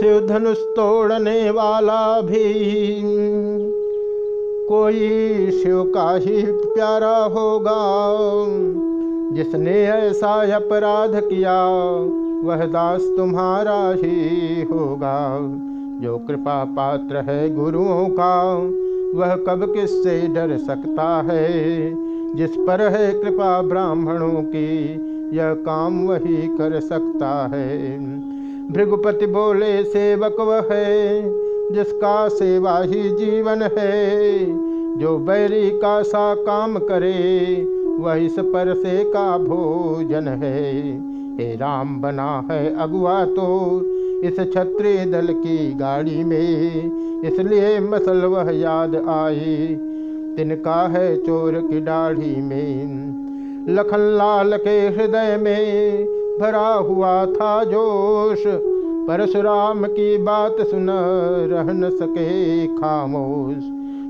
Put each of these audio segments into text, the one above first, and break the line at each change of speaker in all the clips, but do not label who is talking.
शिव धनुष तोड़ने वाला भी। कोई शिव का ही प्यारा होगा। जिसने ऐसा अपराध किया, वह दास तुम्हारा ही होगा। जो कृपा पात्र है गुरुओं का, वह कब किससे डर सकता है? जिस पर है कृपा ब्राह्मणों की, यह काम वही कर सकता है। भृगुपति बोले, सेवक वह है, जिसका सेवा ही जीवन है। जो बैरी का सा काम करे, वह इस पर से का भोजन है। हे राम, बना है अगुआ तो इस क्षत्रिय दल की गाड़ी में। इसलिए मसल वह याद आई तिनका है चोर की दाढ़ी में। लखन लाल के हृदय में भरा हुआ था जोश। परशुराम की बात सुन रह न सके खामोश।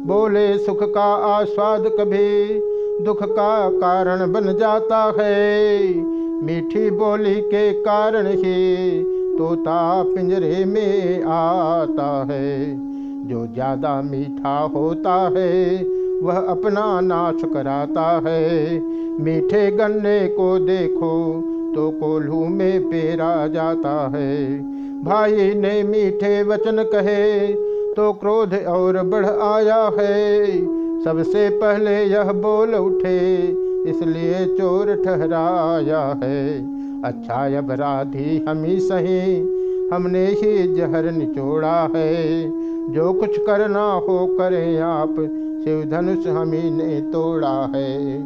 बोले, सुख का आस्वाद कभी दुख का कारण बन जाता है। मीठी बोली के कारण ही तोता पिंजरे में आता है। जो ज़्यादा मीठा होता है, वह अपना नाश कराता है। मीठे गन्ने को देखो तो कोल्हू में पेरा जाता है। भाई ने मीठे वचन कहे तो क्रोध और बढ़ आया है। सबसे पहले यह बोल उठे, इसलिए चोर ठहराया है। अच्छा अपराधी हम ही सही, हमने ही जहर निचोड़ा है। जो कुछ करना हो करें आप शिव धनुष हम ही ने तोड़ा है।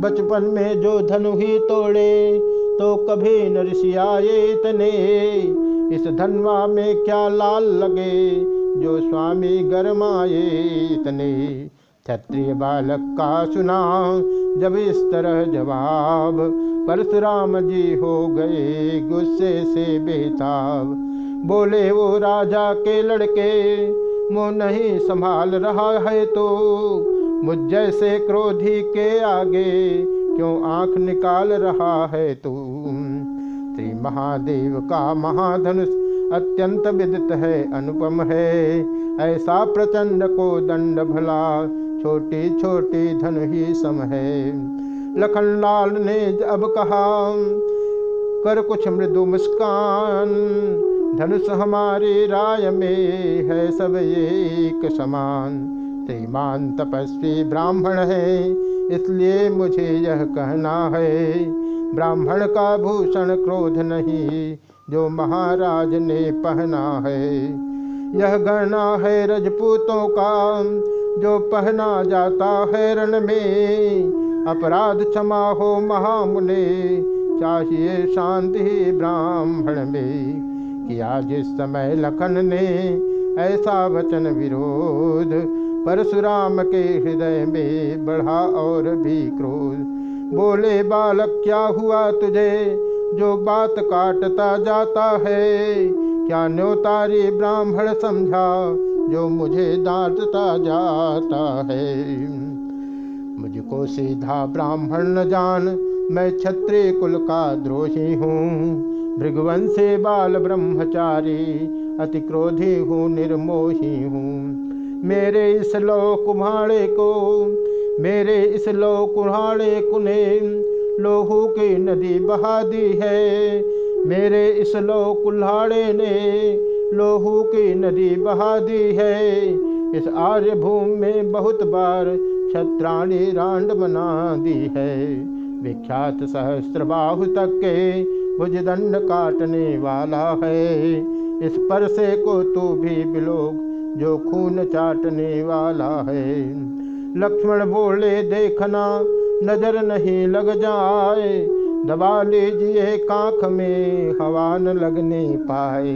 बचपन में जो धनु ही तोड़े तो कभी नरसियाए इतने। इस धनवा में क्या लाल लगे, जो स्वामी गरमाए इतने। क्षत्रिय बालक का सुना, जब इस तरह जवाब, परशुराम जी हो गए गुस्से से बेताब। बोले, वो राजा के लड़के, मुँह नहीं संभाल रहा है तो मुझ जैसे क्रोधी के आगे क्यों आँख निकाल रहा है तू? श्री महादेव का महाधनुष अत्यंत विदित है, अनुपम है। ऐसा प्रचंड को दंड भला छोटी छोटी धन ही सम है। लखनलाल ने अब कहा, कर कुछ मृदु मुस्कान, धनुष हमारी राय में है सब एक समान। श्रीमान तपस्वी ब्राह्मण है इसलिए मुझे यह कहना है, ब्राह्मण का भूषण क्रोध नहीं जो महाराज ने पहना है। यह गहना है रजपूतों का, जो पहना जाता है रण में। अपराध क्षमा हो महामुने, चाहिए शांति ब्राह्मण में। किया जिस समय लखन ने ऐसा वचन विरोध परशुराम के हृदय में बढ़ा और भी क्रोध। बोले, बालक, क्या हुआ तुझे? जो बात काटता जाता है, क्या न्योतारी ब्राह्मण समझा? जो मुझे डांटता जाता है। मुझको सीधा ब्राह्मण न जान, मैं क्षत्रिय कुल का द्रोही हूँ। भृगवंशे बाल ब्रह्मचारी, अति क्रोधी हूँ, निर्मोही हूँ। मेरे इस लो कुम्हाड़े को, मेरे इस लो कुम्हाड़े कुने लोहू की नदी बहा दी है। मेरे इस लो कुल्हाड़े ने लोहू की नदी बहा दी है। इस आर्य भूमि में बहुत बार छत्राणी रांड बना दी है। विख्यात सहस्त्र बाहु तक के भुजदंड काटने वाला है। इस पर से को तू भी बिलोक जो खून चाटने वाला है। लक्ष्मण बोले, देखना, नज़र नहीं लग जाए। दबा लीजिए कांख में, हवा न लगने पाए।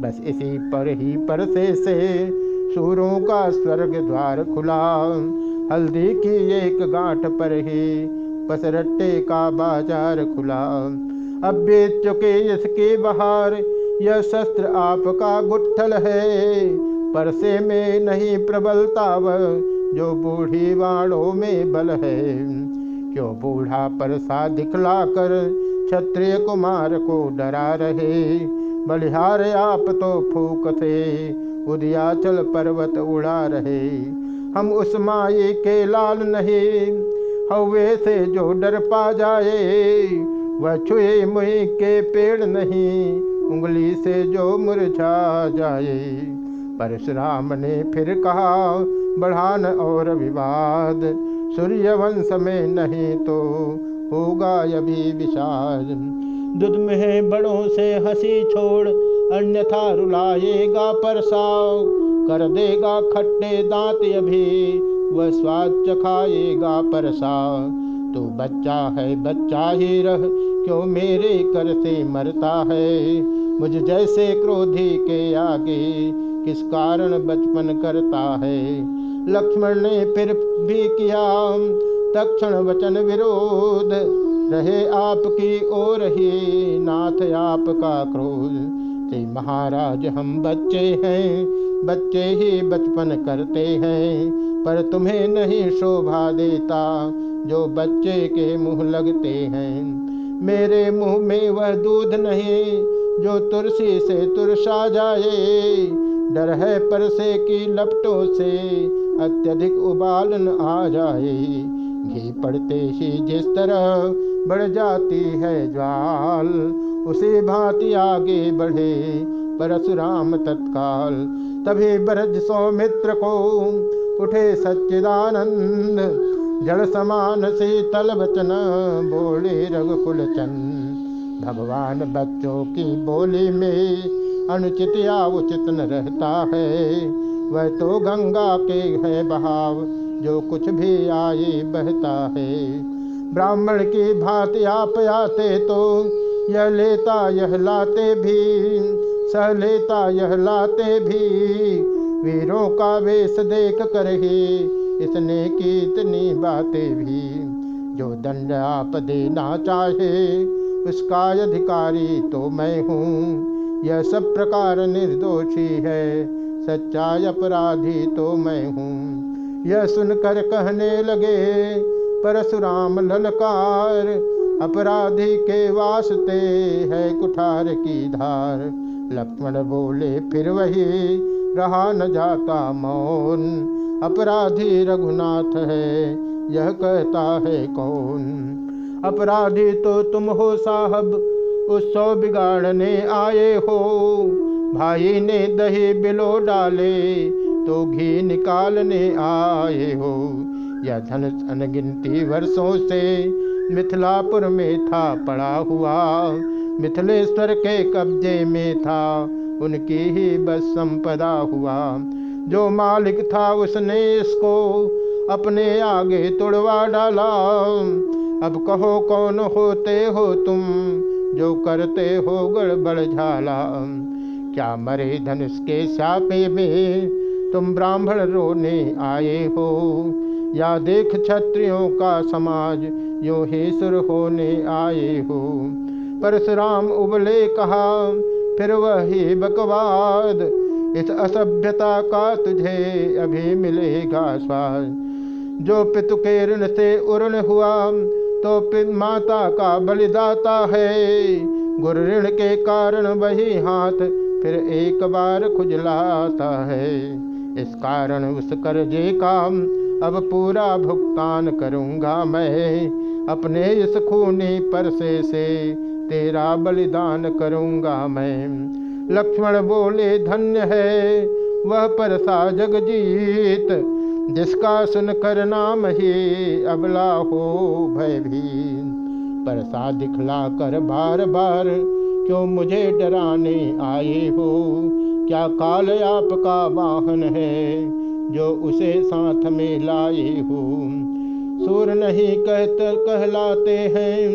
बस इसी पर ही परसे से सूरों का स्वर्ग द्वार खुला। हल्दी की एक गांठ पर ही पसरट्टे का बाज़ार खुला। अब बेच चुके इसके बहार, यह शस्त्र आपका गुट्ठल है। परसे में नहीं प्रबलता वह, जो बूढ़ी वाणों में बल है। क्यों बूढ़ा परसा दिखला कर क्षत्रिय कुमार को डरा रहे? बलिहार आप तो फूक थे उदयाचल पर्वत उड़ा रहे। हम उस माए के लाल नहीं हवे से जो डर पा जाए, वह छुए मुई के पेड़ नहीं, उंगली से जो मुरझा जाए। परशुराम ने फिर कहा, बढ़ान और विवाद सूर्य वंश में नहीं तो होगा अभी विषाद दुध में बड़ों से हँसी छोड़, अन्यथा रुलाएगा परसाव। कर देगा खट्टे दांत अभी वह स्वाद चखाएगा परसाव। तो बच्चा है, बच्चा ही रह, क्यों मेरे कर से मरता है? मुझ जैसे क्रोधी के आगे किस कारण बचपन करता है? लक्ष्मण ने फिर भी किया तक्षण वचन विरोध। रहे आपकी ओर ही नाथ आपका क्रोध। ते महाराज, हम बच्चे हैं, बच्चे ही बचपन करते हैं, पर तुम्हें नहीं शोभा देता जो बच्चे के मुँह लगते हैं। मेरे मुँह में वह दूध नहीं, जो तुलसी से तुरसा जाए डर है परसे की लपटों से अत्यधिक उबालन आ जाए। घी पड़ते ही जिस तरह बढ़ जाती है ज्वाल, उसे भांति आगे बढ़े परशुराम तत्काल। तभी ब्रज सौमित्र को उठे सच्चिदानंद जल समान शीतल वचन बोले रघुकुल चंद भगवान बच्चों की बोली में अनुचित या उचित न रहता है। वह तो गंगा के है बहाव, जो कुछ भी आए बहता है। ब्राह्मण की भांति आप आते तो यह लेता, यह लाते भी, सह लेता, यह लाते भी। वीरों का वेश देख कर ही इसने की इतनी बातें भी। जो दंड आप देना चाहे, उसका अधिकारी तो मैं हूँ। यह सब प्रकार निर्दोषी है। सच्चाई अपराधी तो मैं हूँ। यह सुनकर कहने लगे, परशुराम ललकार, अपराधी के वास्ते है कुठार की धार। लक्ष्मण बोले, फिर वही रहा न जाता मौन। अपराधी रघुनाथ है, यह कहता है कौन? अपराधी तो तुम हो साहब उत्सव बिगाड़ने आए हो। भाई ने दही बिलो डाले तो घी निकालने आए हो। यह धन अनगिनती वर्षों से मिथिलापुर में था, पड़ा हुआ मिथिलेश्वर के कब्जे में था, उनकी ही बस संपदा हुआ। जो मालिक था, उसने इसको अपने आगे तोड़वा डाला। अब कहो कौन होते हो तुम? जो करते हो गड़बड़ झाला। क्या मरे धनुष के सापे में तुम ब्राह्मण रोने आए हो? या देख क्षत्रियों का समाज यो ही सुर होने आए हो? परशुराम उबले कहा, फिर वही बकवाद, इस असभ्यता का तुझे अभी मिलेगा स्वाद। जो पितु के ऋण से उर्ण हुआ तो माता का बलिदाता है। गुरु ऋण के कारण वही हाथ फिर एक बार खुजलाता है। इस कारण उस कर्जे का अब पूरा भुगतान करूँगा मैं। अपने इस खूनी परसे से तेरा बलिदान करूँगा मैं। लक्ष्मण बोले, धन्य है, वह परसा जगजीत। जिसका सुनकर नाम ही अबला हो भयभीन। परसा दिखला कर बार बार क्यों मुझे डराने आए हो? क्या काल आपका वाहन है जो उसे साथ में लाए हो? सूर नहीं कहते कहलाते हैं,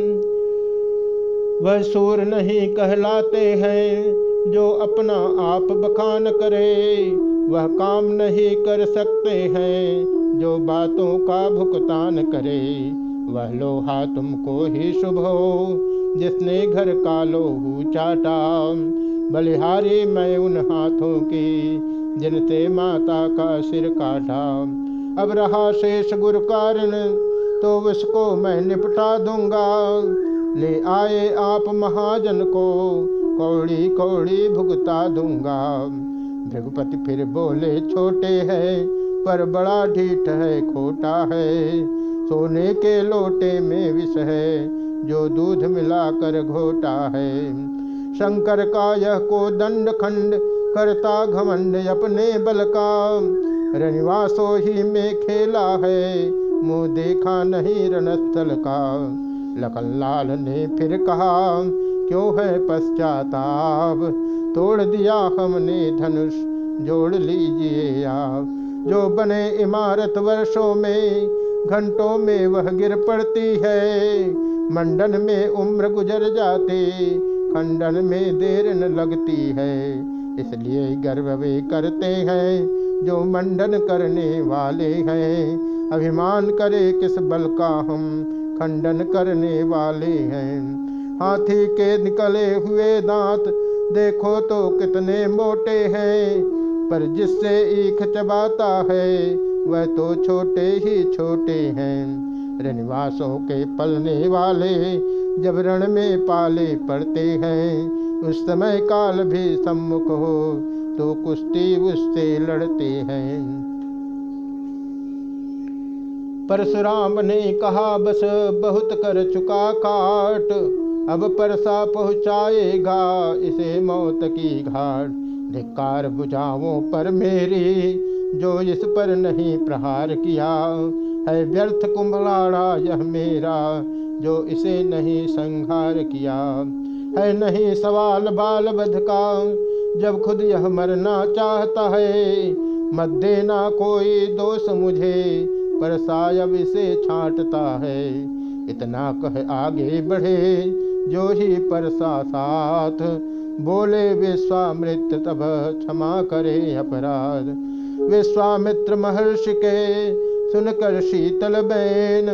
वह सूर नहीं कहलाते हैं, जो अपना आप बखान करे। वह काम नहीं कर सकते हैं, जो बातों का भुगतान करे, वह लोहा तुमको ही शुभ हो, जिसने घर का लोहू चाटा। बलिहारी मैं उन हाथों की, जिनसे माता का सिर काटा। अब रहा शेष गुरु कारण तो उसको मैं निपटा दूँगा। ले आए आप महाजन को कौड़ी कौड़ी भुगता दूँगा। भृगुपति फिर बोले, छोटे है, पर बड़ा ढीठ है, खोटा है। सोने के लोटे में विष है, जो दूध मिलाकर घोटा है। शंकर का यह को दंड खंड करता घमंड अपने बल का। रनिवासो ही में खेला है, मुँह देखा नहीं रणस्थल का। लखन लाल ने फिर कहा क्यों है पश्चाताप? तोड़ दिया हमने धनुष, जोड़ लीजिए आप। जो बने इमारत वर्षों में, घंटों में वह गिर पड़ती है। मंडन में उम्र गुजर जाती, खंडन में देर न लगती है। इसलिए गर्व वे करते हैं, जो मंडन करने वाले हैं। अभिमान करे किस बल का हम खंडन करने वाले हैं। हाथी के निकले हुए दांत, देखो तो कितने मोटे हैं। पर जिससे ईख चबाता है, वह तो छोटे ही छोटे हैं। रनिवासों के पलने वाले जब रण में पाले पड़ते हैं, उस समय काल भी सम्मुख हो तो कुश्ती उससे लड़ते हैं। परशुराम ने कहा, बस बहुत कर चुका काट अब परसा पहुँचाएगा इसे मौत की घाट। धिकार बुझाओ पर मेरी, जो इस पर नहीं प्रहार किया। है व्यर्थ कुंभलाड़ा यह मेरा, जो इसे नहीं संहार किया। है नहीं सवाल बाल बध का जब खुद यह मरना चाहता है। मत देना कोई दोष मुझे पर सायब इसे छाटता है। इतना कह आगे बढ़े जो ही परसा साथ। बोले विश्वामित तब क्षमा करे अपराध। विश्वामित्र महर्षि के सुनकर शीतल बैन,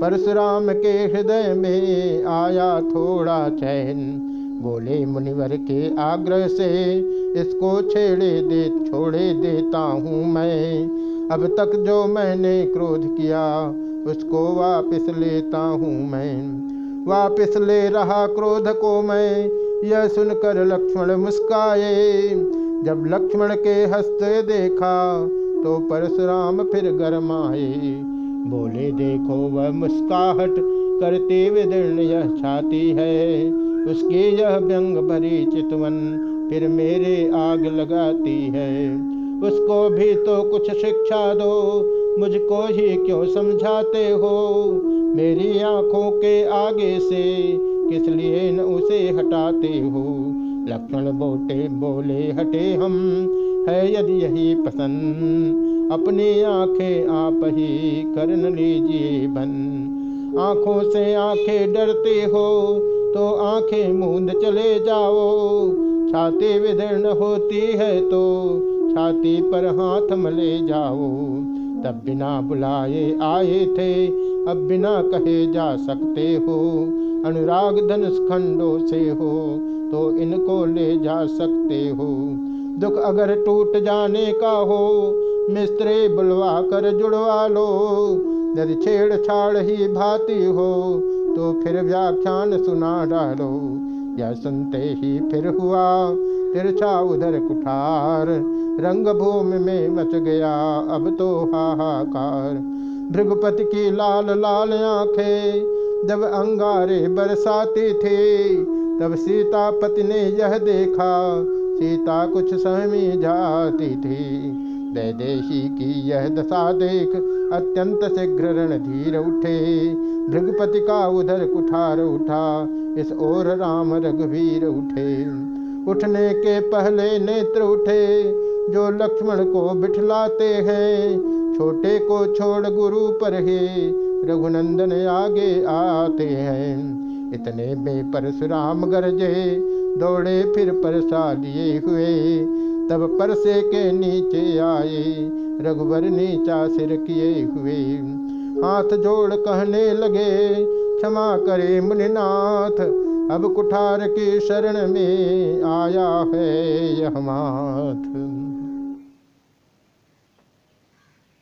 परशुराम के हृदय में आया थोड़ा चैन। बोले, मुनिवर के आग्रह से इसको छेड़े दे, छोड़े देता हूँ मैं। अब तक जो मैंने क्रोध किया, उसको वापस लेता हूँ मैं। वापस ले रहा क्रोध को मैं। यह सुनकर लक्ष्मण मुस्काए। जब लक्ष्मण के हँसते देखा तो परशुराम फिर गरमाए। बोले, देखो, वह मुस्काहट करते विदीर्ण यह छाती है। उसकी यह व्यंग भरी चितवन फिर मेरे आग लगाती है। उसको भी तो कुछ शिक्षा दो, मुझको ही क्यों समझाते हो? मेरी आँखों के आगे से किस लिए न उसे हटाते हो? लक्ष्मण बोटे बोले, हटे हम, है यदि यही पसंद। अपनी आँखें आप ही कर लीजिए बन। आँखों से आँखें डरते हो तो आँखें मूंद चले जाओ। छाती विदीर्ण होती है तो छाती पर हाथ मले जाओ। तब बिना बुलाए आए थे अब बिना कहे जा सकते हो। अनुराग धनुष खंडों से हो तो इनको ले जा सकते हो। दुख अगर टूट जाने का हो, मिस्त्री बुलवा कर जुड़वा लो। यदि छेड़छाड़ ही भाती हो तो फिर व्याख्यान सुना डालो। यह सुनते ही फिर हुआ, तिरछा उधर कुठार। रंगभूमि में मच गया, अब तो हाहाकार। भृगुपति की लाल लाल आँखें जब अंगारे बरसाती थे, तब सीतापति ने यह देखा, सीता कुछ सहमी जाती थी। वैदेशी की यह दशा देख अत्यंत शीघ्र रणधीर उठे। भृगुपति का उधर कुठार उठा, इस ओर राम रघुवीर उठे। उठने के पहले नेत्र उठे जो लक्ष्मण को बिठलाते हैं, छोटे को छोड़ गुरु पर ही रघुनंदन आगे आते हैं। इतने में परशुराम गरजे, दौड़े फिर परसा लिए हुए। तब परसे के नीचे आए, रघुवर नीचा सिर किए हुए। हाथ जोड़ कहने लगे, क्षमा करे मुनिनाथ, अब कुठार की शरण में आया है यह माथ।